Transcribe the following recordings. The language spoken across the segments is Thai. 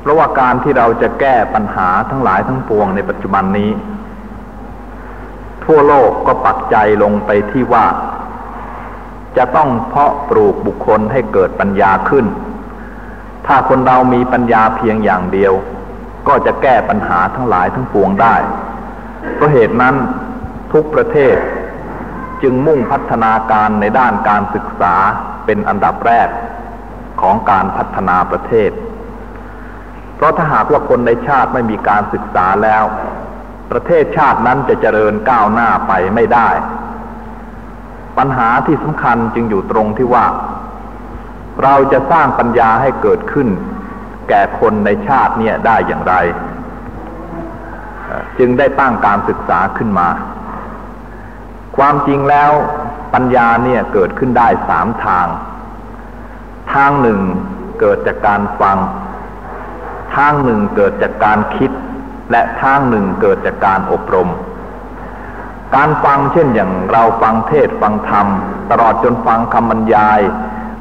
เพราะว่าการที่เราจะแก้ปัญหาทั้งหลายทั้งปวงในปัจจุบันนี้ ทั่วโลกก็ปักใจลงไปที่ว่า จะต้องเพาะปลูกบุคคลให้เกิดปัญญาขึ้น ถ้าคนเรามีปัญญาเพียงอย่างเดียว ก็จะแก้ปัญหาทั้งหลายทั้งปวงได้เพราะเหตุนั้นทุกประเทศจึงมุ่งพัฒนาการในด้านการศึกษาเป็นอันดับแรกของการพัฒนาประเทศ เพราะถ้าหากว่าคนในชาติไม่มีการศึกษาแล้ว ประเทศชาตินั้นจะเจริญก้าวหน้าไปไม่ได้ ปัญหาที่สำคัญจึงอยู่ตรงที่ว่า เราจะสร้างปัญญาให้เกิดขึ้น แก่คนในชาติเนี่ยได้อย่างไร จึงได้ตั้งการศึกษาขึ้นมา ความจริงแล้วปัญญาเนี่ยเกิดขึ้นได้สามทาง ทางหนึ่งเกิดจากการฟัง ทางหนึ่งเกิดจากการคิด และทางหนึ่งเกิดจากการอบรม การฟังเช่นอย่างเราฟังเทศฟังธรรม ตลอดจนฟังคำบรรยาย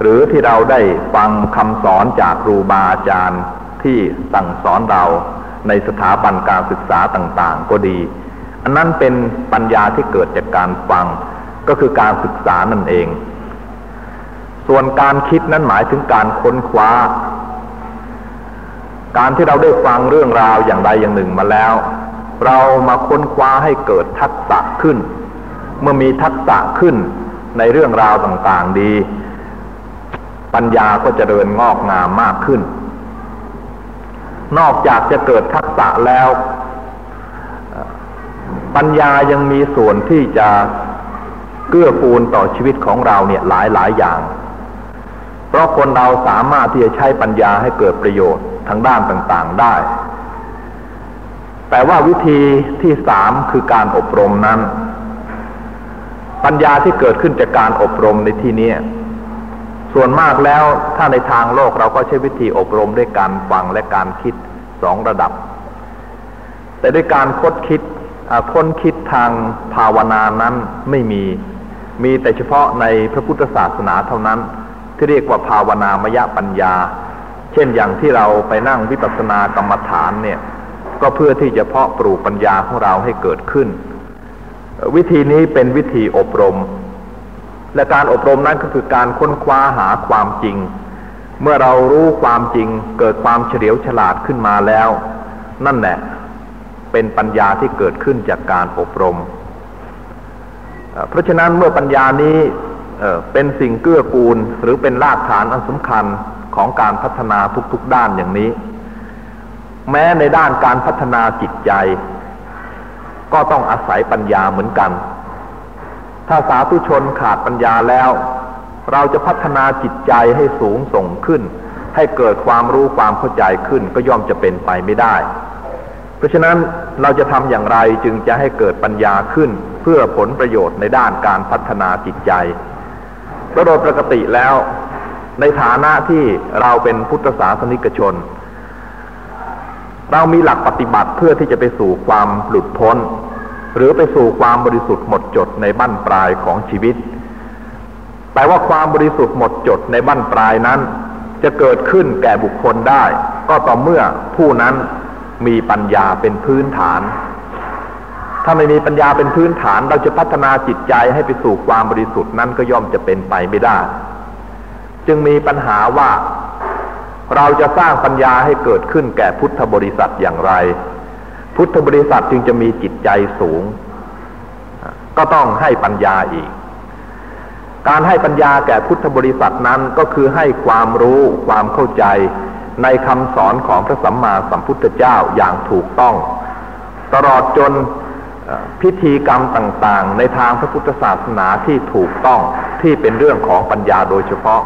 หรือที่เราได้ฟังคำสอนจากครูบาอาจารย์ที่สั่งสอนเราในสถาบันการศึกษาต่างๆ ก็ดี อันนั้นเป็นปัญญาที่เกิดจากการฟัง ก็คือการศึกษานั่นเอง ส่วนการคิดนั้นหมายถึงการค้นคว้า การที่เราได้ฟังเรื่องราวอย่างใดอย่างหนึ่งมาแล้ว เรามาค้นคว้าให้เกิดทักษะขึ้น เมื่อมีทักษะขึ้นในเรื่องราวต่างๆดี ปัญญาก็จะเดินงอกงามมากขึ้น นอกจากจะเกิดทักษะแล้ว ปัญญายังมีส่วนที่จะเกื้อกูลต่อชีวิตของเราเนี่ยหลายหลายอย่าง ราะคนเราสามารถที่จะใช้ปัญญาให้เกิดประโยชน์ทางด้านต่างๆได้ แต่ว่าวิธีที่สามคือการอบรมนั้น ปัญญาที่เกิดขึ้นจากการอบรมในที่นี้ส่วนมากแล้วถ้าในทางโลกเราก็ใช้วิธีอบรมด้วยการฟังและการคิดสองระดับ แต่ด้วยการคดคิดค้นคิดทางภาวนานั้นไม่มี มีแต่เฉพาะในพระพุทธศาสนาเท่านั้น ที่เรียกว่าภาวนามยปัญญา เช่นอย่างที่เราไปนั่งวิปัสสนากรรมฐานเนี่ยก็เพื่อที่จะเพาะปลูกปัญญาของเราให้เกิดขึ้น วิธีนี้เป็นวิธีอบรม และการอบรมนั้นก็คือการค้นคว้าหาความจริง เมื่อเรารู้ความจริงเกิดความเฉลียวฉลาดขึ้นมาแล้ว นั่นแหละเป็นปัญญาที่เกิดขึ้นจากการอบรม เพราะฉะนั้นเมื่อปัญญานี้ เป็นสิ่งเกื้อกูลหรือเป็นรากฐานอันสำคัญของการพัฒนาทุกๆด้านอย่างนี้ แม้ในด้านการพัฒนาจิตใจ ก็ต้องอาศัยปัญญาเหมือนกัน ถ้าสาธุชนขาดปัญญาแล้ว เราจะพัฒนาจิตใจให้สูงส่งขึ้น ให้เกิดความรู้ความเข้าใจขึ้นก็ย่อมจะเป็นไปไม่ได้ เพราะฉะนั้นเราจะทำอย่างไรจึงจะให้เกิดปัญญาขึ้น เพื่อผลประโยชน์ในด้านการพัฒนาจิตใจ โดยปกติแล้ว ในฐานะที่เราเป็นพุทธศาสนิกชน เรามีหลักปฏิบัติเพื่อที่จะไปสู่ความหลุดพ้น หรือไปสู่ความบริสุทธิ์หมดจดในบั้นปลายของชีวิต แต่ว่าความบริสุทธิ์หมดจดในบั้นปลายนั้น จะเกิดขึ้นแก่บุคคลได้ ก็ต่อเมื่อผู้นั้นมีปัญญาเป็นพื้นฐาน ถ้าไม่มีปัญญาเป็นพื้นฐาน เราจะพัฒนาจิตใจให้ไปสู่ความบริสุทธิ์นั้นก็ย่อมจะเป็นไปไม่ได้ จึงมีปัญหาว่า เราจะสร้างปัญญาให้เกิดขึ้นแก่พุทธบริษัทอย่างไร พุทธบริษัทจึงจะมีจิตใจสูง ก็ต้องให้ปัญญาอีก การให้ปัญญาแก่พุทธบริษัทนั้นก็คือให้ความรู้ความเข้าใจในคำสอนของพระสัมมาสัมพุทธเจ้าอย่างถูกต้อง ตลอดจน พิธีกรรมต่างๆ ในทางพระพุทธศาสนาที่ถูกต้องที่เป็นเรื่องของปัญญาโดยเฉพาะ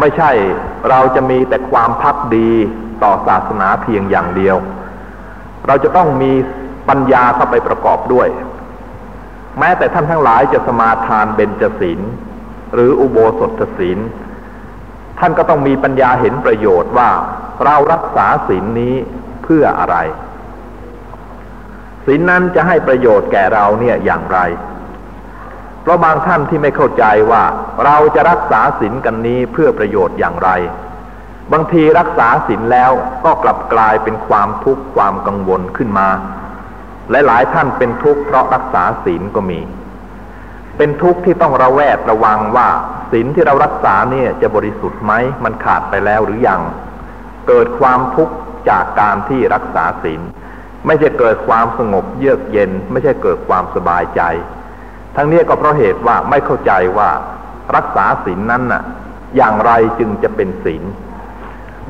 ไม่ใช่เราจะมีแต่ความพักดีต่อศาสนาเพียงอย่างเดียว เราจะต้องมีปัญญาเข้าไปประกอบด้วย แม้แต่ท่านทั้งหลายจะสมาทานเบญจศีลหรืออุโบสถศีลท่านก็ต้องมีปัญญาเห็นประโยชน์ว่าเรารักษาศีลนี้เพื่ออะไร ศีลนั้นจะให้ประโยชน์แก่เราเนี่ยอย่างไร เพราะบางท่านที่ไม่เข้าใจว่าเราจะรักษาศีลกันนี้เพื่อประโยชน์อย่างไร บางทีรักษาศีลแล้วก็กลับกลายเป็นความทุกข์ความกังวลขึ้นมา หลายๆท่านเป็นทุกข์เพราะรักษาศีลก็มี เป็นทุกข์ที่ต้องระแวดระวังว่าศีลที่เรารักษาเนี่ยจะบริสุทธิ์ไหมมันขาดไปแล้วหรือยัง เกิดความทุกข์จากการที่รักษาศีล ไม่ใช่เกิดความสงบเยือกเย็น ไม่ใช่เกิดความสบายใจ ทั้งนี้ก็เพราะเหตุว่าไม่เข้าใจว่ารักษาศีลนั้นน่ะ อย่างไรจึงจะเป็นศีล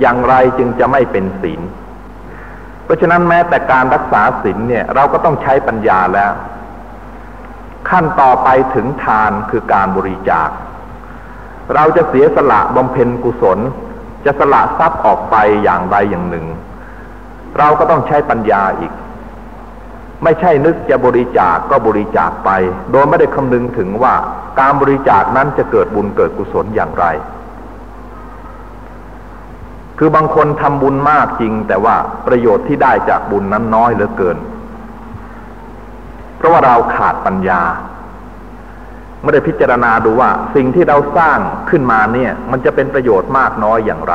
อย่างไรจึงจะไม่เป็นศีลเพราะฉะนั้นแม้แต่การรักษาศีลเนี่ย เราก็ต้องใช้ปัญญาแล้ว ขั้นต่อไปถึงทานคือการบริจาค เราจะเสียสละบำเพ็ญกุศล จะสละทรัพย์ออกไปอย่างใดอย่างหนึ่ง เราก็ต้องใช้ปัญญาอีก ไม่ใช่นึกจะบริจาคก็บริจาคไป โดยไม่ได้คำนึงถึงว่าการบริจาคนั้นจะเกิดบุญเกิดกุศลอย่างไร คือบางคนทำบุญมากจริง แต่ว่าประโยชน์ที่ได้จากบุญนั้นน้อยเหลือเกิน เพราะว่าเราขาดปัญญาไม่ได้พิจารณาดูว่าสิ่งที่เราสร้างขึ้นมาเนี่ย มันจะเป็นประโยชน์มากน้อยอย่างไร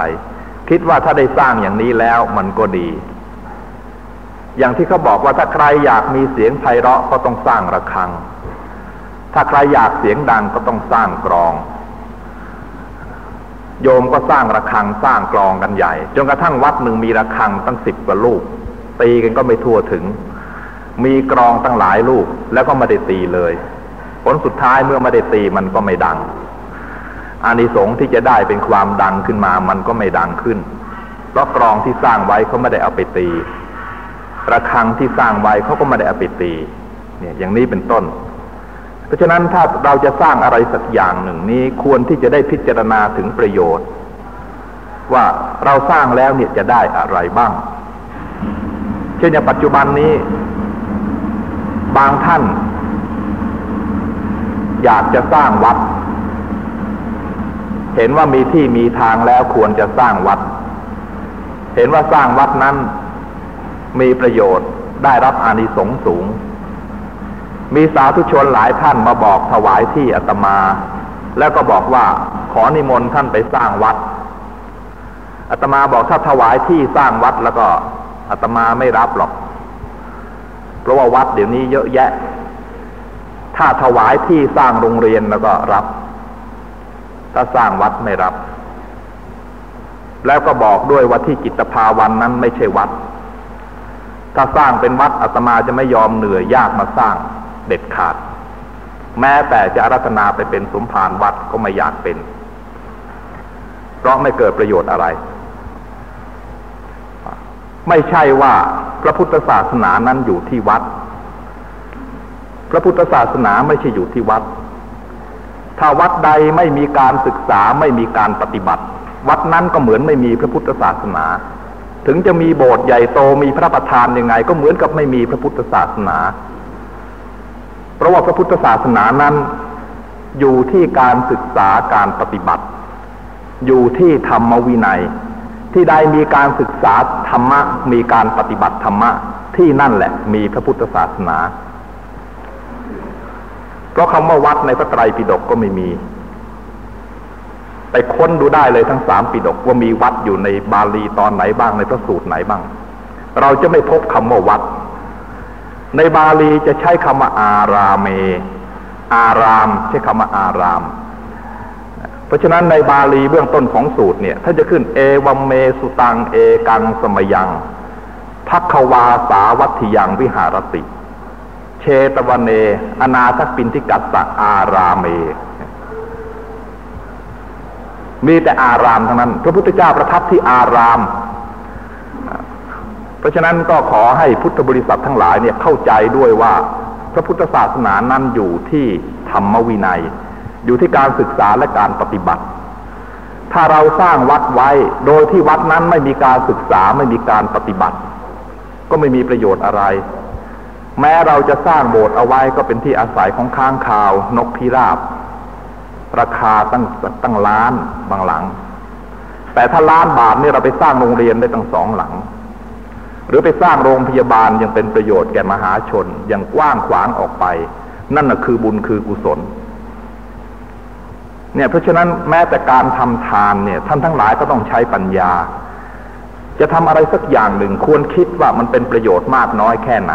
คิดว่าถ้าได้สร้างอย่างนี้แล้วมันก็ดี อย่างที่เขาบอกว่าถ้าใครอยากมีเสียงไพเราะก็ต้องสร้างระฆัง ถ้าใครอยากเสียงดังก็ต้องสร้างกรอง โยมก็สร้างระฆังสร้างกลองกันใหญ่ จนกระทั่งวัดหนึ่งมีระฆังตั้งสิบกว่าลูก ตีกันก็ไม่ทั่วถึง มีกรองตั้งหลายลูก แล้วก็ไม่ได้ตีเลย ผลสุดท้ายเมื่อไม่ได้ตีมันก็ไม่ดังอานิสงส์ที่จะได้เป็นความดังขึ้นมามันก็ไม่ดังขึ้น เพราะกรองที่สร้างไว้เขาไม่ได้เอาไปตี ระฆังที่สร้างไว้เขาก็ไม่ได้อาไปตีเนี่ยอย่างนี้เป็นต้น เพราะฉะนั้นถ้าเราจะสร้างอะไรสักอย่างหนึ่งนี้ควรที่จะได้พิจารณาถึงประโยชน์ ว่าเราสร้างแล้วเนี่ยจะได้อะไรบ้าง เช่นในปัจจุบันนี้ บางท่าน อยากจะสร้างวัด เห็นว่ามีที่มีทางแล้วควรจะสร้างวัด เห็นว่าสร้างวัดนั้น มีประโยชน์ได้รับอานิสงส์สูง มีสาธุชนหลายท่านมาบอกถวายที่อาตมา แล้วก็บอกว่าขอนิมนต์ท่านไปสร้างวัดอาตมาบอกถ้าถวายที่สร้างวัดแล้วก็อาตมาไม่รับหรอก เพราะว่าวัดเดี๋ยวนี้เยอะแยะ ถ้าถวายที่สร้างโรงเรียนแล้วก็รับ ถ้าสร้างวัดไม่รับ แล้วก็บอกด้วยว่าที่จิตภาวันนั้นไม่ใช่วัด ถ้าสร้างเป็นวัดอาตมาจะไม่ยอมเหนื่อยยากมาสร้างเด็ดขาด แม้แต่จะรัตนาไปเป็นสมภารวัดก็ไม่อยากเป็น เพราะไม่เกิดประโยชน์อะไร ไม่ใช่ว่าพระพุทธศาสนานั้นอยู่ที่วัด พระพุทธศาสนาไม่ใช่อยู่ที่วัด ถ้าวัดใดไม่มีการศึกษาไม่มีการปฏิบัติ วัดนั้นก็เหมือนไม่มีพระพุทธศาสนา ถึงจะมีโบสถ์ใหญ่โตมีพระประธานยังไง ก็เหมือนกับไม่มีพระพุทธศาสนา เพราะว่าพระพุทธศาสนานั้น อยู่ที่การศึกษาการปฏิบัติ อยู่ที่ธรรมวินัย ที่ใดมีการศึกษาธรรมะมีการปฏิบัติธรรมะที่นั่นแหละ มีพระพุทธศาสนา เพราะคำว่าวัดในพระไตรปิฎกก็ไม่มี ไปค้นดูได้เลยทั้งสามปิฎกว่ามีวัดอยู่ในบาลีตอนไหนบ้างในพระสูตรไหนบ้าง เราจะไม่พบคำว่าวัด ในบาลีจะใช้คำว่าอารามเม อาราม ใช้คำว่าอาราม เพราะฉะนั้นในบาลีเบื้องต้นของสูตรเนี่ยถ้าจะขึ้นเอวัมเมสุตังเอกังสมยังพักควาสาวัติยังวิหารติ เชตวันเน อนาทปินทิกัสสะอารามเม มีแต่อารามทั้งนั้น พระพุทธเจ้าประทับที่อาราม เพราะฉะนั้นก็ขอให้พุทธบริษัททั้งหลายเนี่ยเข้าใจด้วยว่าพระพุทธศาสนานั้นอยู่ที่ธรรมวินัย อยู่ที่การศึกษาและการปฏิบัติ ถ้าเราสร้างวัดไว้โดยที่วัดนั้นไม่มีการศึกษาไม่มีการปฏิบัติ ก็ไม่มีประโยชน์อะไร แม้เราจะสร้างโบสถ์เอาไว้ก็เป็นที่อาศัยของค้างคาวนกพิราบ ราคาตั้งตั้งล้านบางหลัง แต่ถ้าล้านบาทนี่เราไปสร้างโรงเรียนได้ตั้งสองหลัง หรือไปสร้างโรงพยาบาลยังเป็นประโยชน์แก่มหาชนอย่างกว้างขวางออกไป นั่นน่ะคือบุญคือกุศล เนี่ยเพราะฉะนั้นแม้แต่การทำทานเนี่ยท่านทั้งหลายก็ต้องใช้ปัญญา จะทำอะไรสักอย่างหนึ่งควรคิดว่ามันเป็นประโยชน์มากน้อยแค่ไหน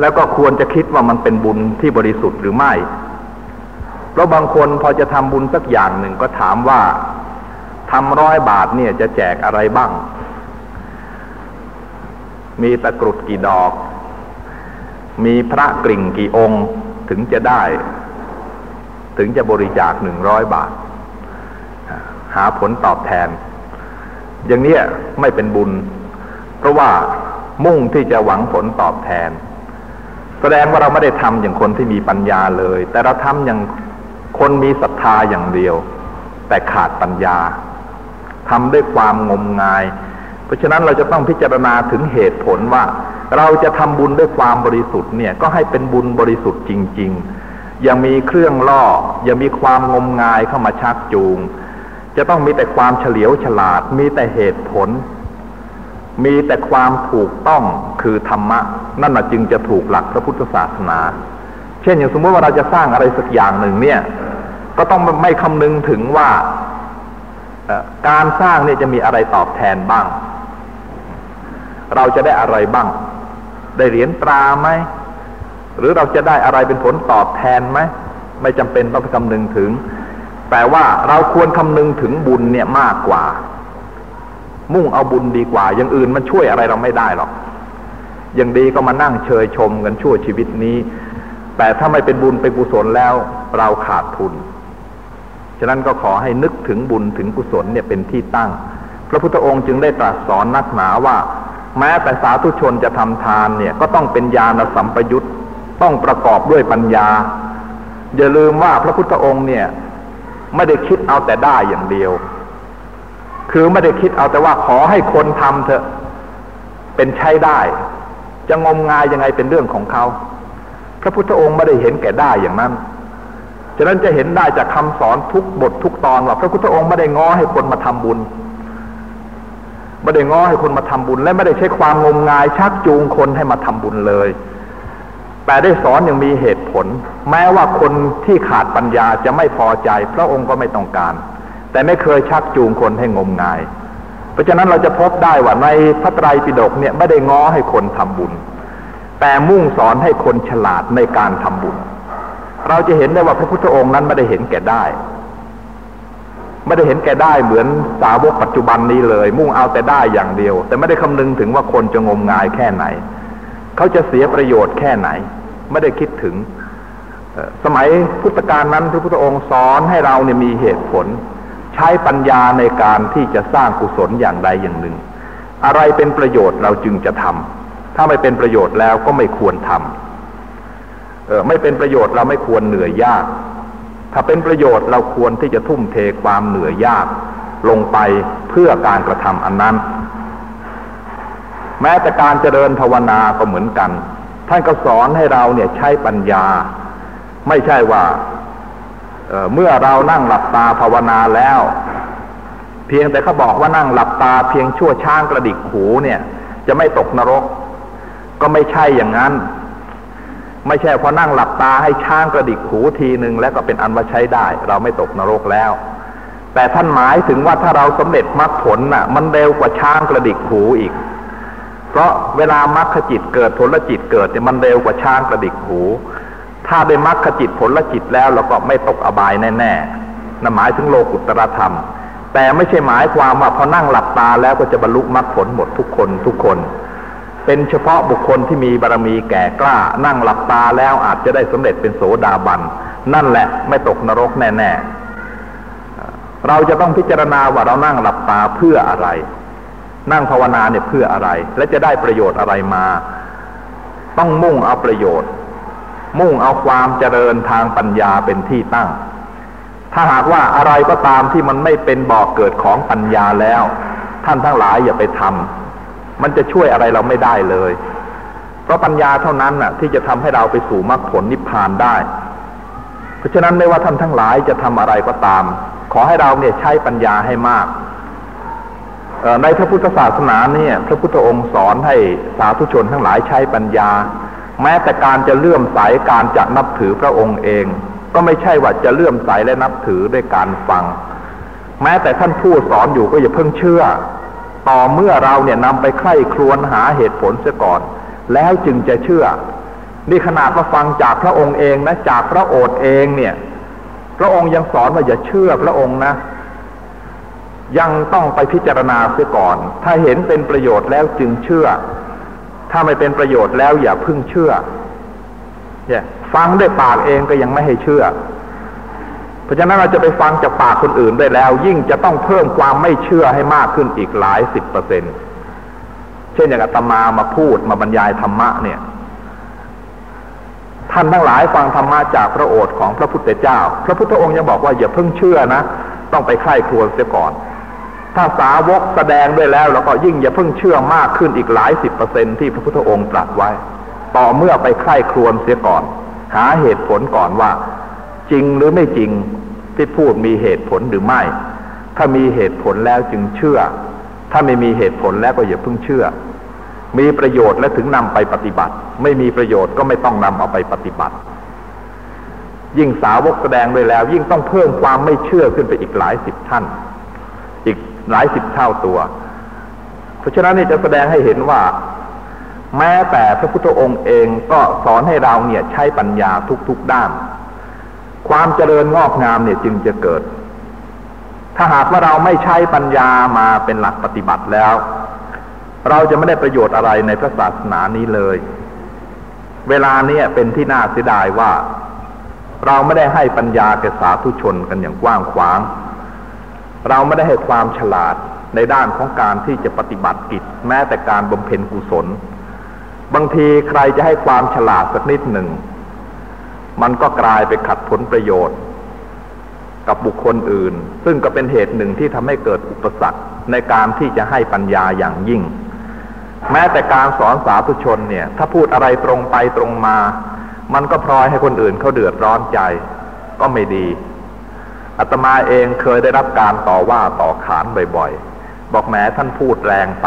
แล้วก็ควรจะคิดว่ามันเป็นบุญที่บริสุทธิ์หรือไม่ เพราะบางคนพอจะทำบุญสักอย่างหนึ่งก็ถามว่าทำร้อยบาทเนี่ยจะแจกอะไรบ้าง มีตะกรุดกี่ดอก มีพระกริ่งกี่องค์ถึงจะได้ ถึงจะบริจาคหนึ่งร้อยบาท หาผลตอบแทน อย่างนี้ไม่เป็นบุญ เพราะว่ามุ่งที่จะหวังผลตอบแทน แสดงว่าเราไม่ได้ทำอย่างคนที่มีปัญญาเลย แต่เราทำอย่าง คนมีศรัทธาอย่างเดียว แต่ขาดปัญญาทำด้วยความงมงาย เพราะฉะนั้นเราจะต้องพิจารณาถึงเหตุผลว่า เราจะทำบุญด้วยความบริสุทธิ์เนี่ยก็ให้เป็นบุญบริสุทธิ์จริง ๆ อย่ามีเครื่องล่อ อย่ามีความงมงายเข้ามาชักจูง จะต้องมีแต่ความเฉลียวฉลาด มีแต่เหตุผล มีแต่ความถูกต้องคือธรรมะ นั่นแหะจึงจะถูกหลักพระพุทธศาสนา ช่นอย่างสมมติว่าเราจะสร้างอะไรสักอย่างหนึ่งเนี่ย ก็ต้องไม่คำนึงถึงว่าการสร้างเนี่ยจะมีอะไรตอบแทนบ้าง เราจะได้อะไรบ้าง ได้เหรียญตราไหมหรือเราจะได้อะไรเป็นผลตอบแทนไหมไม่จำเป็นต้องคำนึงถึง แต่ว่าเราควรคำนึงถึงบุญเนี่ยมากกว่า มุ่งเอาบุญดีกว่า อย่างอื่นมันช่วยอะไรเราไม่ได้หรอกอย่างดีก็มานั่งเชยชมกันชั่วชีวิตนี้ แต่ถ้าไม่เป็นบุญเป็นกุศลแล้วเราขาดทุน ฉะนั้นก็ขอให้นึกถึงบุญถึงกุศลเนี่ยเป็นที่ตั้ง พระพุทธองค์จึงได้ตรัสสอนนักหนาว่า แม้แต่สาธุชนจะทำทานเนี่ยก็ต้องเป็นญาณสัมปยุตต้องประกอบด้วยปัญญา อย่าลืมว่าพระพุทธองค์เนี่ยไม่ได้คิดเอาแต่ได้อย่างเดียว คือไม่ได้คิดเอาแต่ว่าขอให้คนทำเถอะเป็นใช้ได้ จะงมงายยังไงเป็นเรื่องของเขา ระพุทธองค์ไม่ได้เห็นแก่ได้อย่างนั้น ฉะนั้นจะเห็นได้จากคำสอนทุกบททุกตอนว่าพระพุทธองค์ไม่ได้ง้อให้คนมาทำบุญ ไม่ได้ง้อให้คนมาทำบุญ และไม่ได้ใช้ความงมงายชักจูงคนให้มาทำบุญเลย แต่ได้สอนอย่างมีเหตุผล แม้ว่าคนที่ขาดปัญญาจะไม่พอใจ พระองค์ก็ไม่ต้องการ แต่ไม่เคยชักจูงคนให้งมงาย เพราะฉะนั้นเราจะพบได้ว่าในพระไตรปิฎกเนี่ยไม่ได้ง้อให้คนทำบุญ แต่มุ่งสอนให้คนฉลาดในการทำบุญ เราจะเห็นได้ว่าพระพุทธองค์นั้นไม่ได้เห็นแก่ได้ ไม่ได้เห็นแก่ได้เหมือนสาวกปัจจุบันนี้เลย มุ่งเอาแต่ได้อย่างเดียว แต่ไม่ได้คำนึงถึงว่าคนจะงมงายแค่ไหน เขาจะเสียประโยชน์แค่ไหน ไม่ได้คิดถึง สมัยพุทธกาลนั้นพระพุทธองค์สอนให้เราเนี่ยมีเหตุผล ใช้ปัญญาในการที่จะสร้างกุศลอย่างใดอย่างหนึ่ง อะไรเป็นประโยชน์เราจึงจะทำ ถ้าไม่เป็นประโยชน์แล้วก็ไม่ควรทำเออไม่เป็นประโยชน์เราไม่ควรเหนื่อยยาก ถ้าเป็นประโยชน์เราควรที่จะทุ่มเทความเหนื่อยยาก ลงไปเพื่อการกระทำอันนั้น แม้แต่การเจริญภาวนาก็เหมือนกัน ท่านก็สอนให้เราเนี่ยใช้ปัญญา ไม่ใช่ว่าเเมื่อเรานั่งหลับตาภาวนาแล้ว เพียงแต่เขาบอกว่านั่งหลับตาเพียงชั่วช้างกระดิกหูเนี่ย จะไม่ตกนรก ก็ไม่ใช่อย่างนั้น ไม่ใช่พอนั่งหลับตาให้ช้างกระดิกหูทีหนึ่งแล้วก็เป็นอันว่าใช้ได้ เราไม่ตกนรกแล้ว แต่ท่านหมายถึงว่าถ้าเราสำเร็จมรรคผลน่ะ มันเร็วกว่าช้างกระดิกหูอีก เพราะเวลามรรคจิตเกิดผลจิตเกิดเนี่ยมันเร็วกว่าช้างกระดิกหู ถ้าได้มรรคจิตผลจิตแล้วเราก็ไม่ตกอบายแน่ๆนั่นหมายถึงโลกุตรธรรม แต่ไม่ใช่หมายความว่าพอนั่งหลับตาแล้วก็จะบรรลุมรรคผลหมดทุกคนทุกคน เป็นเฉพาะบุคคลที่มีบารรมีแก่กล้า นั่งหลับตาแล้วอาจจะได้สำเร็จเป็นโสดาบัน นั่นแหละไม่ตกนรกแน่ๆ เราจะต้องพิจารณาว่าเรานั่งหลับตาเพื่ออะไร นั่งภาวนาเนี่ยเพื่ออะไร และจะได้ประโยชน์อะไรมา ต้องมุ่งเอาประโยชน์ มุ่งเอาความเจริญทางปัญญาเป็นที่ตั้ง ถ้าหากว่าอะไรก็ตามที่มันไม่เป็นบ่อกเกิดของปัญญาแล้ว ท่านทั้งหลายอย่าไปทำ มันจะช่วยอะไรเราไม่ได้เลย เพราะปัญญาเท่านั้นน่ะ ที่จะทำให้เราไปสู่มรรคผลนิพพานได้ เพราะฉะนั้นไม่ว่าท่านทั้งหลายจะทำอะไรก็ตาม ขอให้เราเนี่ยใช้ปัญญาให้มากในพระพุทธศาสนาเนี่ย พระพุทธองค์สอนให้สาธุชนทั้งหลายใช้ปัญญา แม้แต่การจะเลื่อมใสการจะนับถือพระองค์เอง ก็ไม่ใช่ว่าจะเลื่อมใสและนับถือด้วยการฟัง แม้แต่ท่านผู้สอนอยู่ก็อย่าเพิ่งเชื่อ ต่อเมื่อเราเนี่ยนำไปใคร่ครวญหาเหตุผลเสียก่อน แล้วจึงจะเชื่อ นี่ขนาดมาฟังจากพระองค์เองนะจากพระโอษฐ์เองเนี่ย พระองค์ยังสอนว่าอย่าเชื่อพระองค์นะ ยังต้องไปพิจารณาเสียก่อน ถ้าเห็นเป็นประโยชน์แล้วจึงเชื่อ ถ้าไม่เป็นประโยชน์แล้วอย่าพึ่งเชื่อ เนี่ย ฟังด้วยปากเองก็ยังไม่ให้เชื่อ เพราะฉะนั้นเราจะไปฟังจากปากคนอื่นได้แล้ว ยิ่งจะต้องเพิ่มความไม่เชื่อให้มากขึ้นอีกหลายสิบเปอร์เซ็นต์เช่นอย่างอาตมามาพูดมาบรรยายธรรมะเนี่ย ท่านทั้งหลายฟังธรรมะจากพระโอษฐ์ของพระพุทธเจ้า พระพุทธองค์ยังบอกว่าอย่าเพิ่งเชื่อนะ ต้องไปไข้ครวญเสียก่อน ถ้าสาวกแสดงด้วยแล้วแล้วก็ยิ่งอย่าเพิ่งเชื่อมากขึ้นอีกหลายสิบเปอร์เซ็นที่พระพุทธองค์ตรัสไว้ ต่อเมื่อไปไข้ครวญเสียก่อน หาเหตุผลก่อนว่า จริงหรือไม่จริงที่พูดมีเหตุผลหรือไม่ ถ้ามีเหตุผลแล้วจึงเชื่อ ถ้าไม่มีเหตุผลแล้วก็อย่าเพิ่งเชื่อ มีประโยชน์และถึงนำไปปฏิบัติ ไม่มีประโยชน์ก็ไม่ต้องนำเอาไปปฏิบัติ ยิ่งสาวกแสดงด้วยแล้ว ยิ่งต้องเพิ่มความไม่เชื่อขึ้นไปอีกหลายสิบท่าน อีกหลายสิบเท่าตัว เพราะฉะนั้นนี่จะแสดงให้เห็นว่า แม้แต่พระพุทธองค์เองก็สอนให้เราเนี่ยใช้ปัญญาทุกๆด้าน ความเจริญงอกงามเนี่ยจึงจะเกิด ถ้าหากว่าเราไม่ใช้ปัญญามาเป็นหลักปฏิบัติแล้ว เราจะไม่ได้ประโยชน์อะไรในพระศาสนานี้เลย เวลาเนี่ยเป็นที่น่าเสียดายว่า เราไม่ได้ให้ปัญญาแก่สาธุชนกันอย่างกว้างขวาง เราไม่ได้ให้ความฉลาดในด้านของการที่จะปฏิบัติกิจ แม้แต่การบำเพ็ญกุศล บางทีใครจะให้ความฉลาดสักนิดหนึ่ง มันก็กลายไปขัดผลประโยชน์ กับบุคคลอื่น ซึ่งก็เป็นเหตุหนึ่งที่ทำให้เกิดอุปสรรคในการที่จะให้ปัญญาอย่างยิ่ง แม้แต่การสอนสาธุชนเนี่ย ถ้าพูดอะไรตรงไปตรงมา มันก็พลอยให้คนอื่นเขาเดือดร้อนใจ ก็ไม่ดีอาตมาเองเคยได้รับการต่อว่าต่อขานบ่อยๆ บอกแหมท่านพูดแรงไป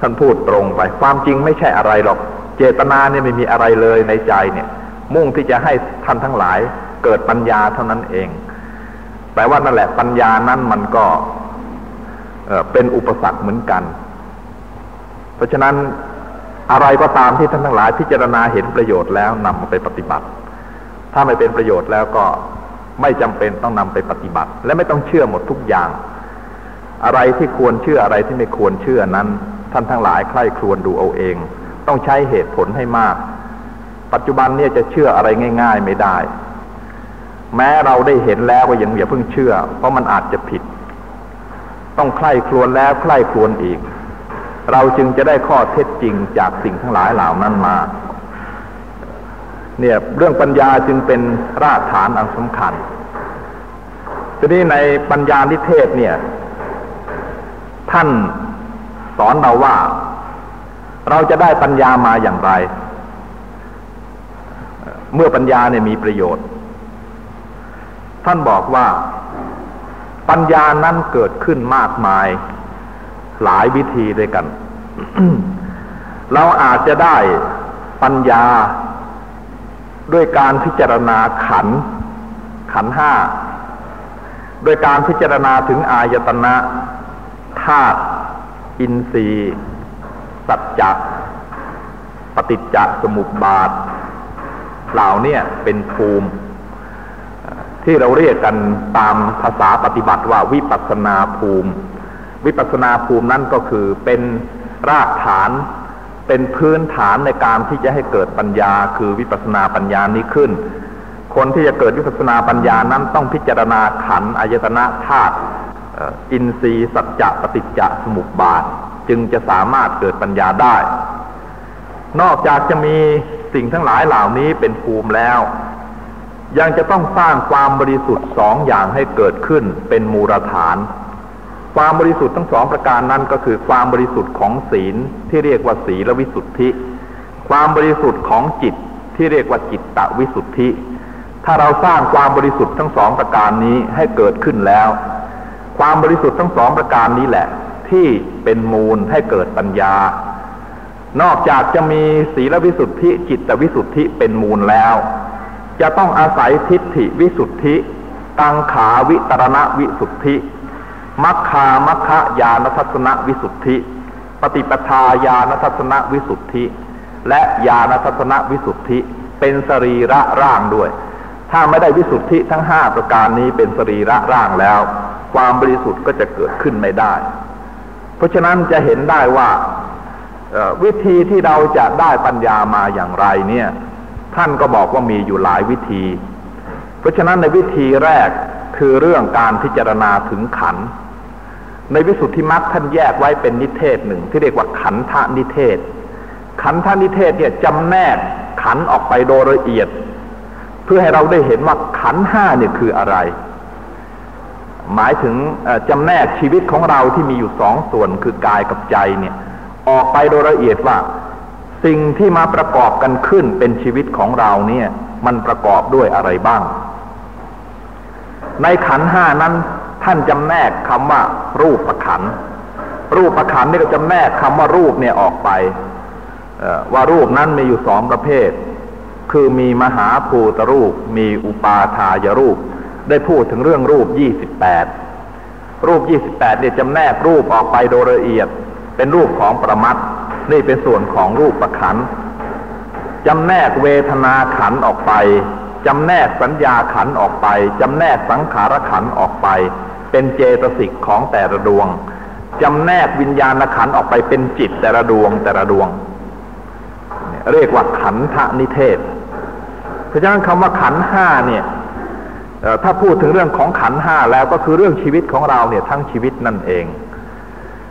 ท่านพูดตรงไป ความจริงไม่ใช่อะไรหรอก เจตนาเนี่ยไม่มีอะไรเลยในใจเนี่ย มุ่งที่จะให้ท่านทั้งหลายเกิดปัญญาเท่านั้นเอง แต่ว่านั่นแหละปัญญานั้นมันก็เป็นอุปสรรคเหมือนกัน เพราะฉะนั้นอะไรก็ตามที่ท่านทั้งหลายพิจารณาเห็นประโยชน์แล้วนำมาไปปฏิบัติ ถ้าไม่เป็นประโยชน์แล้วก็ไม่จำเป็นต้องนำไปปฏิบัติ และไม่ต้องเชื่อหมดทุกอย่าง อะไรที่ควรเชื่ออะไรที่ไม่ควรเชื่อนั้น ท่านทั้งหลายใคร่ครวญดูเอาเอง ต้องใช้เหตุผลให้มาก ปัจจุบันเนี่ยจะเชื่ออะไรง่าย ๆ ไม่ได้ แม้เราได้เห็นแล้วก็ยังอย่าเพิ่งเชื่อ เพราะมันอาจจะผิด ต้องใคร่ครวญแล้วใคร่ครวญอีก เราจึงจะได้ข้อเท็จจริงจากสิ่งทั้งหลายเหล่านั้นมา เนี่ยเรื่องปัญญาจึงเป็นรากฐานอันสำคัญทีนี้ในปัญญานิเทศเนี่ย ท่านสอนเราว่า เราจะได้ปัญญามาอย่างไร เมื่อปัญญาเนี่ยมีประโยชน์ ท่านบอกว่า ปัญญานั้นเกิดขึ้นมากมาย หลายวิธีด้วยกัน เราอาจจะได้ปัญญาด้วยการพิจารณาขัน ขันห้าโดยการพิจารณาถึงอายตนะธาตุอินทรีย์ สัจจะปฏิจจสมุปบาท เหล่านี้เป็นภูมิ ที่เราเรียกกันตามภาษาปฏิบัติว่าวิปัสนาภูมิ วิปัสนาภูมินั้นก็คือเป็นรากฐาน เป็นพื้นฐานในการที่จะให้เกิดปัญญา คือวิปัสนาปัญญานี้ขึ้น คนที่จะเกิดวิปัสนาปัญญานั้นต้องพิจารณาขันอายตนะธาตุอินทรีย์สัจจะปฏิจจสมุปบาท จึงจะสามารถเกิดปัญญาได้ นอกจากจะมี สิ่งทั้งหลายเหล่านี้เป็นภูมิแล้ว ยังจะต้องสร้างความบริสุทธิ์สองอย่างให้เกิดขึ้นเป็นมูลฐาน ความบริสุทธิ์ทั้งสองประการนั้นก็คือความบริสุทธิ์ของศีลที่เรียกว่าศีลวิสุทธิ ความบริสุทธิ์ของจิตที่เรียกว่าจิตตวิสุทธิ ถ้าเราสร้างความบริสุทธิ์ทั้งสองประการนี้ให้เกิดขึ้นแล้ว ความบริสุทธิ์ทั้งสองประการนี้แหละ ที่เป็นมูลให้เกิดปัญญา นอกจากจะมีศีลวิสุทธิจิตวิสุทธิเป็นมูลแล้ว จะต้องอาศัยทิฏฐิวิสุทธิ ตังขาวิตรณวิสุทธิมัคคามัคคายานทัศนวิสุทธิ ปฏิปทาญาณทัศนวิสุทธิ และญาณทัศนวิสุทธิเป็นสรีระร่างด้วย ถ้าไม่ได้วิสุทธิทั้งห้าประการนี้เป็นสรีระร่างแล้ว ความบริสุทธิ์ก็จะเกิดขึ้นไม่ได้ เพราะฉะนั้นจะเห็นได้ว่า วิธีที่เราจะได้ปัญญามาอย่างไรเนี่ยท่านก็บอกว่ามีอยู่หลายวิธี เพราะฉะนั้นในวิธีแรกคือเรื่องการพิจารณาถึงขัน ในวิสุทธิมรรคท่านแยกไว้เป็นนิเทศหนึ่งที่เรียกว่าขันธนิเทศ ขันธนิเทศเนี่ยจำแนกขันออกไปโดยละเอียด เพื่อให้เราได้เห็นว่าขันห้าเนี่ยคืออะไร หมายถึงจำแนกชีวิตของเราที่มีอยู่สองส่วนคือกายกับใจเนี่ย ออกไปโดยละเอียดว่า สิ่งที่มาประกอบกันขึ้นเป็นชีวิตของเราเนี่ย มันประกอบด้วยอะไรบ้าง ในขันห้านั้นท่านจำแนกคำว่า รูปประขัน รูปประขันนี่ก็จำแนกคำว่ารูปเนี่ยออกไปว่ารูปนั้นมีอยู่สองประเภท คือมีมหาภูตรูป มีอุปาทายรูป ได้พูดถึงเรื่องรูปยี่สิบแปดรูปยี่สิบแปดเนี่ยจำแนกรูปออกไปโดยละเอียด เป็นรูปของประมัดนี่เป็นส่วนของรูปประขันจำแนกเวทนาขันออกไปจำแนกสัญญาขันออกไปจำแนกสังขารขันออกไป เป็นเจตสิกของแต่ละดวงจำแนกวิญญาณขันออกไปเป็นจิตแต่ละดวงแต่ละดวง เรียกว่าขันธนิเทศ เพราะฉะนั้นคำว่าขันห้าเนี่ยถ้าพูดถึงเรื่องของขันห้าแล้วก็คือเรื่องชีวิตของเราเนี่ยทั้งชีวิตนั่นเอง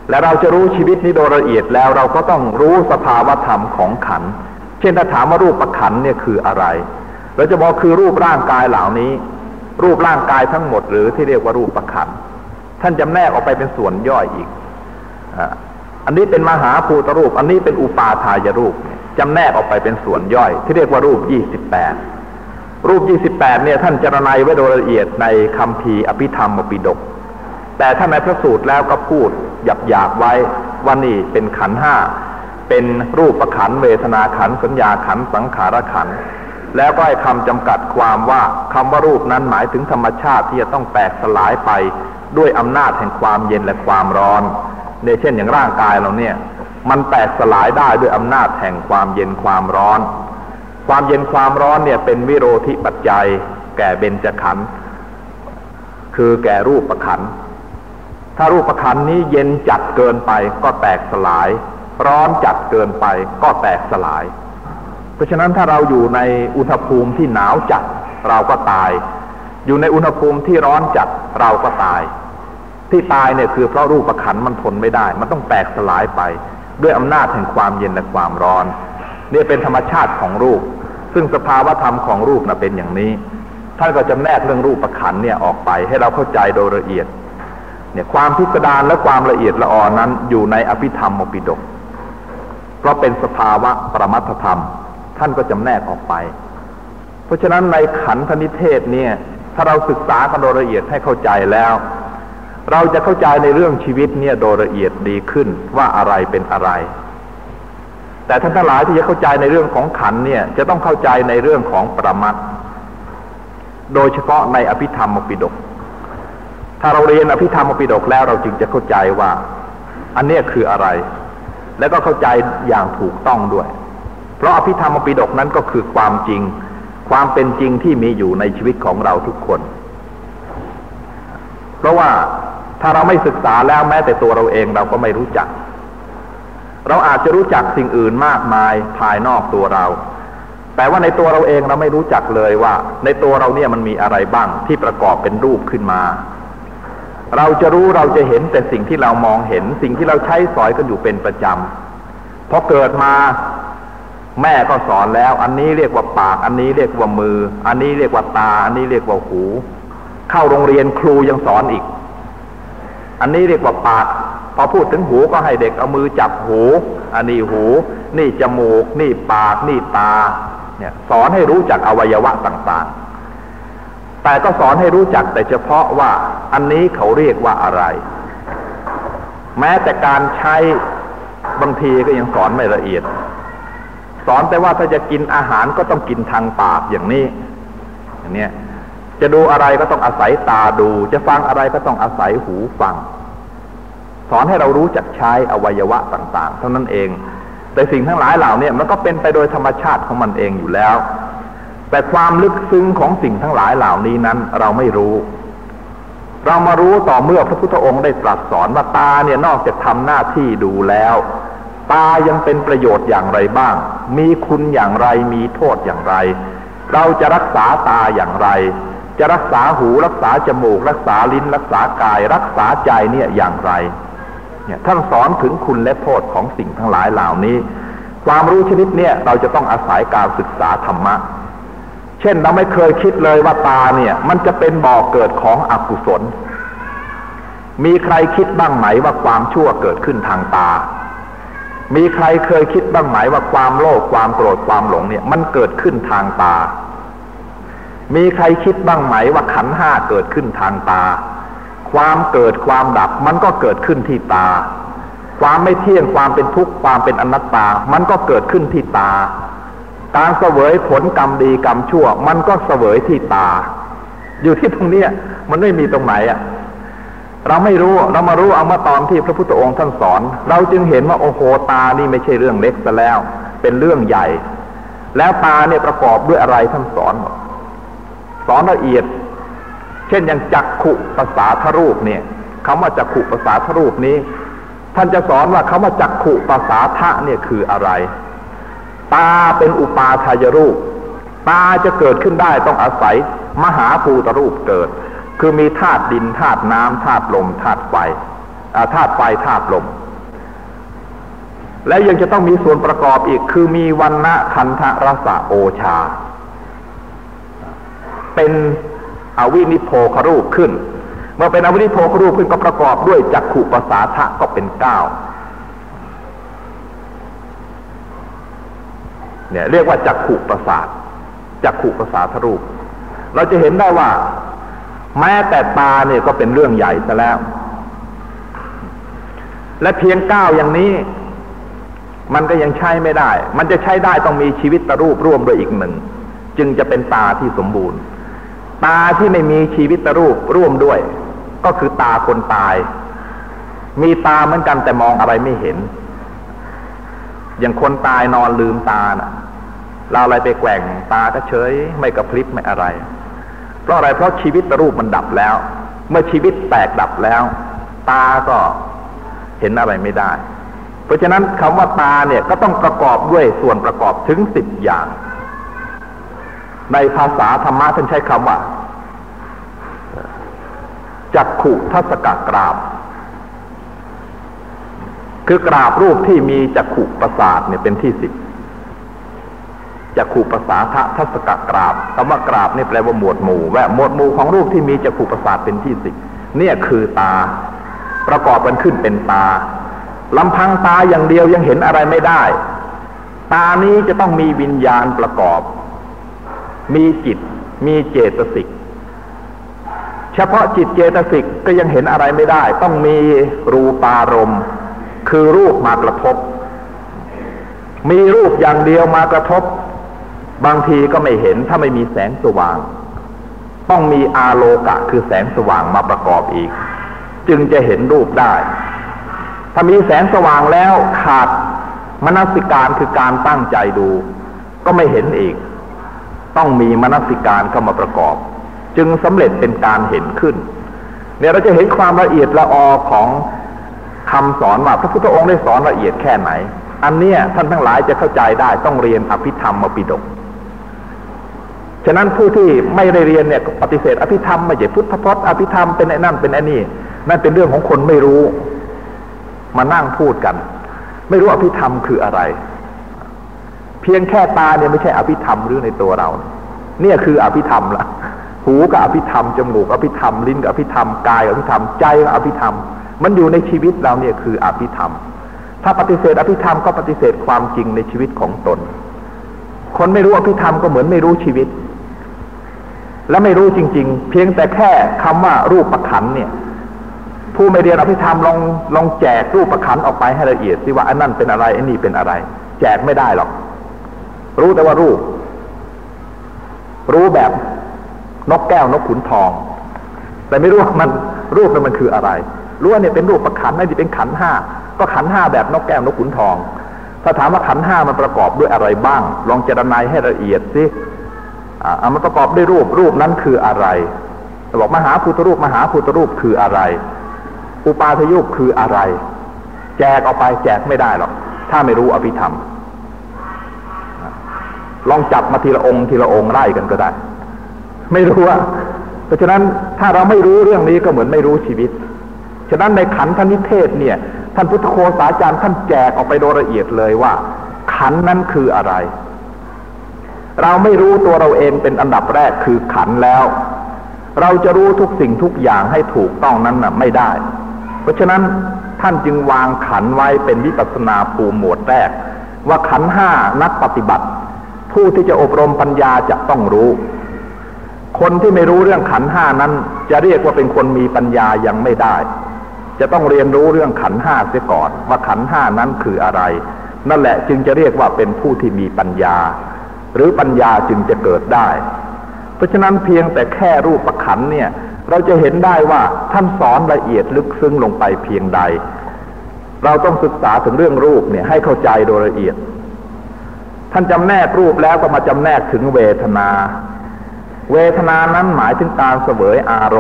และเราจะรู้ชีวิตนี้โดยละเอียดแล้วเราก็ต้องรู้สภาวธรรมของขัน เช่นถ้าถามว่ารูปประขันเนี่ยคืออะไร เราจะบอกคือรูปร่างกายเหล่านี้ รูปร่างกายทั้งหมดหรือที่เรียกว่ารูปประขัน ท่านจำแนกออกไปเป็นส่วนย่อยอีกอันนี้เป็นมหาภูตรูป อันนี้เป็นอุปาทายรูปจำแนกออกไปเป็นส่วนย่อย ที่เรียกว่ารูปยี่สิบแปดรูปยี่สิบแปดเนี่ยท่านจรณัยไว้โดยละเอียดในคำพีอภิธรรมปิฎกแต่ถ้าในพระสูตรแล้วก็พูด หยับหยาบไว้ว่านี่เป็นขันห้าเป็นรูปประขันเวทนาขันสัญญาขันสังขารขัน แล้วก็ให้คำจำกัดความว่าคำว่ารูปนั้นหมายถึงธรรมชาติที่จะต้องแตกสลายไปด้วยอำนาจแห่งความเย็นและความร้อนในเช่นอย่างร่างกายเราเนี่ยมันแตกสลายได้ด้วยอำนาจแห่งความเย็นความร้อน ความเย็นความร้อนเนี่ยเป็นวิโรธิปัจจัย แก่เบญจขันธ์คือแก่รูปประขัน ถ้ารูปขันนี้เย็นจัดเกินไปก็แตกสลาย ร้อนจัดเกินไปก็แตกสลาย เพราะฉะนั้นถ้าเราอยู่ในอุณหภูมิที่หนาวจัดเราก็ตาย อยู่ในอุณหภูมิที่ร้อนจัดเราก็ตาย ที่ตายเนี่ยคือเพราะรูปขันมันทนไม่ได้ มันต้องแตกสลายไป ด้วยอำนาจแห่งความเย็นและความร้อนนี่เป็นธรรมชาติของรูป ซึ่งสภาวธรรมของรูปนะเป็นอย่างนี้ท่านก็จะแนกเรื่องรูปประขันเนี่ยออกไปให้เราเข้าใจโดยละเอียด เนี่ยความพิสดารและความละเอียดละออนั้นอยู่ในอภิธรรมมปิดก เพราะเป็นสภาวะประมัตธรรม ท่านก็จำแนกออกไป เพราะฉะนั้นในขันธนิเทศเนี่ย ถ้าเราศึกษากันโดยละเอียดให้เข้าใจแล้ว เราจะเข้าใจในเรื่องชีวิตเนี่ยโดยละเอียดดีขึ้นว่าอะไรเป็นอะไร แต่ท่านทั้งหลายที่จะเข้าใจในเรื่องของขันเนี่ยจะต้องเข้าใจในเรื่องของประมัตโดยเฉพาะในอภิธรรมมปิดก ถ้าเราเรียนอภิธรรมปิฎกแล้วเราจึงจะเข้าใจว่า อันนี้คืออะไร แล้วก็เข้าใจอย่างถูกต้องด้วย เพราะอภิธรรมปิฎกนั้นก็คือความจริง ความเป็นจริงที่มีอยู่ในชีวิตของเราทุกคน เพราะว่าถ้าเราไม่ศึกษาแล้วแม้แต่ตัวเราเองเราก็ไม่รู้จัก เราอาจจะรู้จักสิ่งอื่นมากมายภายนอกตัวเรา แต่ว่าในตัวเราเองเราไม่รู้จักเลยว่า ในตัวเราเนี่ยมันมีอะไรบ้างที่ประกอบเป็นรูปขึ้นมา เราจะรู้เราจะเห็นแต่สิ่งที่เรามองเห็น สิ่งที่เราใช้สอยกันอยู่เป็นประจำพอเกิดมาแม่ก็สอนแล้ว อันนี้เรียกว่าปาก อันนี้เรียกว่ามือ อันนี้เรียกว่าตา อันนี้เรียกว่าหู เข้าโรงเรียนครูยังสอนอีก อันนี้เรียกว่าปาก พอพูดถึงหูก็ให้เด็กเอามือจับหู อันนี้หู นี่จมูก นี่ปาก นี่ตา เนี่ย สอนให้รู้จักอวัยวะต่างๆ แต่ก็สอนให้รู้จักแต่เฉพาะว่าอันนี้เขาเรียกว่าอะไร แม้แต่การใช้บางทีก็ยังสอนไม่ละเอียด สอนแต่ว่าถ้าจะกินอาหารก็ต้องกินทางปากอย่างนี้ อย่างนี้จะดูอะไรก็ต้องอาศัยตาดู จะฟังอะไรก็ต้องอาศัยหูฟัง สอนให้เรารู้จักใช้อวัยวะต่าง ๆ เท่านั้นเอง แต่สิ่งทั้งหลายเหล่านี้มันก็เป็นไปโดยธรรมชาติของมันเองอยู่แล้ว แต่ความลึกซึ้งของสิ่งทั้งหลายเหล่านี้นั้นเราไม่รู้ เรามารู้ต่อเมื่อพระพุทธองค์ได้ตรัสสอนว่าตาเนี่ยนอกจากทำหน้าที่ดูแล้ว ตายังเป็นประโยชน์อย่างไรบ้าง มีคุณอย่างไรมีโทษอย่างไร เราจะรักษาตาอย่างไร จะรักษาหูรักษาจมูก รักษาลิ้น รักษากาย รักษาใจเนี่ยอย่างไรเนี่ยท่านสอนถึงคุณและโทษของสิ่งทั้งหลายเหล่านี้ ความรู้ชนิดเนี่ยเราจะต้องอาศัยการศึกษาธรรมะ เช่นเราไม่เคยคิดเลยว่าตาเนี่ย มันจะเป็นบ่อกเกิดของอกุศล มีใครคิดบ้างไหมว่าความชั่วเกิดขึ้นทางตา มีใครเคยคิดบ้างไหมว่าความโลภความโกรธความหลงเนี่ย มันเกิดขึ้นทางตา มีใครคิดบ้างไหมว่าขันห้าเกิดขึ้นทางตา ความเกิดความดับมันก็เกิดขึ้นที่ตา ความไม่เที่ยงความเป็นทุกข์ความเป็นอนัตตา มันก็เกิดขึ้นที่ตา การเสวยผลกรรมดีกรรมชั่ว มันก็เสวยที่ตา อยู่ที่ตรงนี้มันไม่มีตรงไหนอะเราไม่รู้เรามารู้เอามาตอนที่พระพุทธองค์ท่านสอน เราจึงเห็นว่าโอ้โหตานี่ไม่ใช่เรื่องเล็กซะแล้ว เป็นเรื่องใหญ่ แล้วตาเนี่ยประกอบด้วยอะไรท่านสอนสอนละเอียด เช่นอย่างจักขุภาษาทรูปเนี่ยคำว่าจักขุภาษาทรูปนี้ ท่านจะสอนว่าคำว่าจักขุภาษาทะเนี่ยคืออะไร ตาเป็นอุปาทายรูป ตาจะเกิดขึ้นได้ต้องอาศัยมหาภูตรูปเกิด คือมีธาตุดินธาตุน้ำธาตุลมธาตุไฟธาตุไฟธาตุลม และยังจะต้องมีส่วนประกอบอีกคือมีวันณะคันธรสะโอชา เป็นอวินิโพครูปขึ้น เมื่อเป็นอวินิโพครูปขึ้นก็ประกอบด้วยจักขุปสาทะก็เป็นเก้า เนี่ยเรียกว่าจักขุประสาทจักขุประสาทรูป เราจะเห็นได้ว่า แม้แต่ตาเนี่ยก็เป็นเรื่องใหญ่ซะแล้ว และเพียงก้าวอย่างนี้ มันก็ยังใช้ไม่ได้ มันจะใช้ได้ต้องมีชีวิตตรูปร่วมด้วยอีกหนึ่ง จึงจะเป็นตาที่สมบูรณ์ ตาที่ไม่มีชีวิตรูปร่วมด้วย ก็คือตาคนตาย มีตาเหมือนกันแต่มองอะไรไม่เห็น อย่างคนตายนอนลืมตาน่ะ เราอะไรไปแกว่งตาก็เฉย ไม่กระพริบไม่อะไร เพราะอะไรเพราะชีวิตรูปมันดับแล้ว เมื่อชีวิตแตกดับแล้ว ตาก็เห็นอะไรไม่ได้ เพราะฉะนั้นคำว่าตาเนี่ยก็ต้องประกอบด้วยส่วนประกอบถึงสิบอย่าง ในภาษาธรรมะท่านใช้คำว่าจักขุทัศกกราบ คือกราบรูปที่มีจักขุประสาทเนี่ยเป็นที่สิบจักขุประสาทะทัศกกราบคำว่ากราบนี่แปลว่าหมวดหมู่แวะหมวดหมู่ของรูปที่มีจักขุประสาทเป็นที่สิบเนี่ยคือตา ประกอบกันขึ้นเป็นตาลำพังตาอย่างเดียวยังเห็นอะไรไม่ได้ ตานี้จะต้องมีวิญญาณประกอบ มีจิต มีเจตสิกเฉพาะจิตเจตสิกก็ยังเห็นอะไรไม่ได้ ต้องมีรูปารมณ์ คือรูปมากระทบ มีรูปอย่างเดียวมากระทบบางทีก็ไม่เห็นถ้าไม่มีแสงสว่าง ต้องมีอาโลกะคือแสงสว่างมาประกอบอีก จึงจะเห็นรูปได้ ถ้ามีแสงสว่างแล้วขาดมนสิการคือการตั้งใจดู ก็ไม่เห็นอีก ต้องมีมนสิการเข้ามาประกอบ จึงสำเร็จเป็นการเห็นขึ้น เนี่ยเราจะเห็นความละเอียดละออของ คำสอนว่าพระพุทธองค์ได้สอนละเอียดแค่ไหน อันเนี้ยท่านทั้งหลายจะเข้าใจได้ต้องเรียนอภิธรรมมาปิดก ฉะนั้นผู้ที่ไม่ได้เรียนเนี่ยปฏิเสธอภิธรรมไม่ใช่พุทธพจน์อภิธรรมเป็นไอ้นั่นเป็นไอ้นี่นั่นเป็นเรื่องของคนไม่รู้ มานั่งพูดกัน ไม่รู้อภิธรรมคืออะไร เพียงแค่ตาเนี่ยไม่ใช่อภิธรรมหรือในตัวเรา เนี่ยคืออภิธรรมละหูกับอภิธรรมจมูกอภิธรรมลิ้นกับอภิธรรมกายอภิธรรมใจกับอภิธรรม มันอยู่ในชีวิตเราเนี่ยคืออภิธรรม ถ้าปฏิเสธอภิธรรมก็ปฏิเสธความจริงในชีวิตของตน คนไม่รู้อภิธรรมก็เหมือนไม่รู้ชีวิต และไม่รู้จริง ๆ เพียงแต่แค่คำว่ารูปประขันเนี่ย ผู้ไม่เรียนอภิธรรมลองลองแจกรูปประขันออกไปให้ละเอียดสิว่าอันนั้นเป็นอะไรอันนี้เป็นอะไร แจกไม่ได้หรอก รู้แต่ว่ารูป รู้แบบนกแก้วนกขุนทอง แต่ไม่รู้ว่ามันรูปนั้นมันคืออะไร รู้ว่าเนี่ยเป็นรูปประขันไม่ได้เป็นขันห้าก็ขันห้าแบบนกแก้วนกขุนทอง ถ้าถามว่าขันห้ามันประกอบด้วยอะไรบ้าง ลองเจรนายให้ละเอียดสิอ่ามันประกอบด้วยรูปรูปนั้นคืออะไรบอกมหาพุทธรูปมหาพุทธรูปคืออะไร อุปาทยุปคืออะไร แจกออกไปแจกไม่ได้หรอกถ้าไม่รู้อภิธรรม ลองจับมาทีละองค์ทีละองค์ไล่กันก็ได้ ไม่รู้ว่า เพราะฉะนั้นถ้าเราไม่รู้เรื่องนี้ก็เหมือนไม่รู้ชีวิต ฉะนั้นในขันธนิเทศเนี่ยท่านพุทธโคสาจารย์ท่านแจกออกไปโดยละเอียดเลยว่า ขันนั้นคืออะไร เราไม่รู้ตัวเราเองเป็นอันดับแรกคือขันแล้ว เราจะรู้ทุกสิ่งทุกอย่างให้ถูกต้องนั้นน่ะไม่ได้ เพราะฉะนั้นท่านจึงวางขันไว้เป็นวิปัสสนาภูมิหมวดแรก ว่าขันห้านักปฏิบัติ ผู้ที่จะอบรมปัญญาจะต้องรู้ คนที่ไม่รู้เรื่องขันห้านั้น จะเรียกว่าเป็นคนมีปัญญายังไม่ได้ จะต้องเรียนรู้เรื่องขันห้าเสียก่อน ว่าขันห้านั้นคืออะไร นั่นแหละจึงจะเรียกว่าเป็นผู้ที่มีปัญญา หรือปัญญาจึงจะเกิดได้ เพราะฉะนั้นเพียงแต่แค่รูปประขันเนี่ย เราจะเห็นได้ว่าท่านสอนละเอียดลึกซึ้งลงไปเพียงใด เราต้องศึกษาถึงเรื่องรูปเนี่ยให้เข้าใจโดยละเอียด ท่านจำแนกรูปแล้วก็มาจำแนกถึงเวทนา เวทนานั้นหมายถึงการเสวยอาร